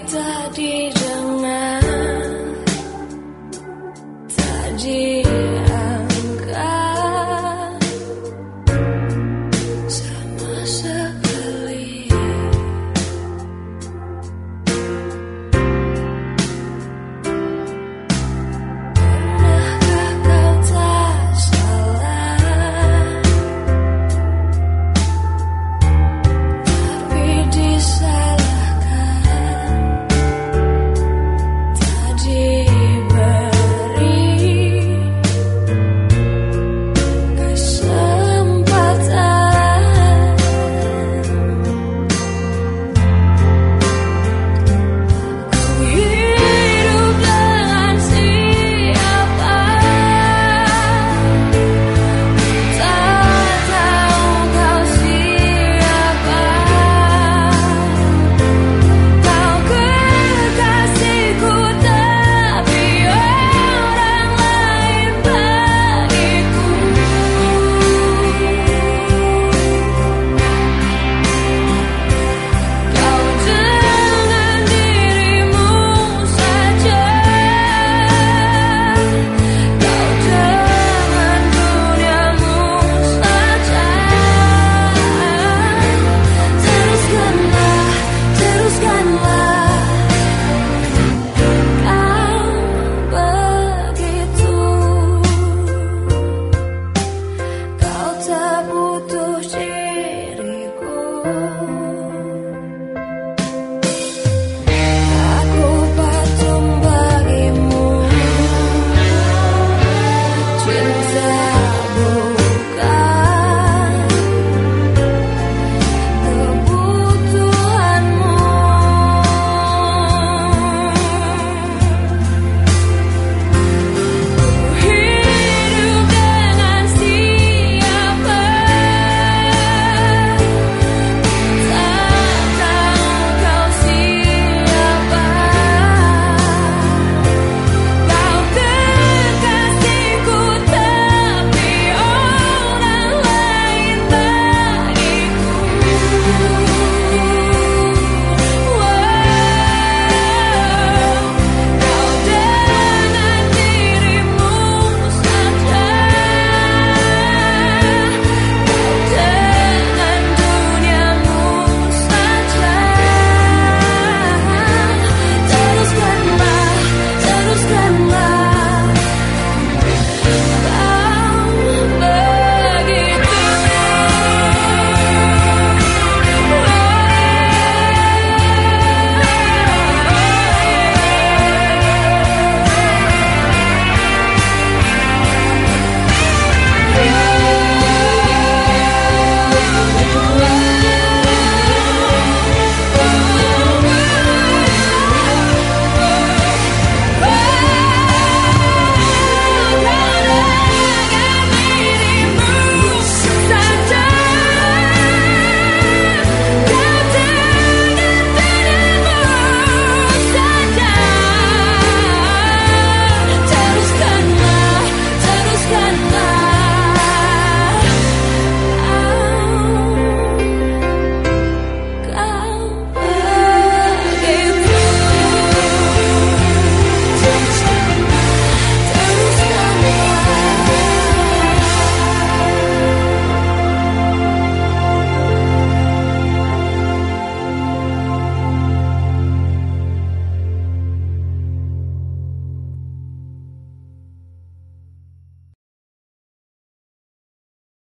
kita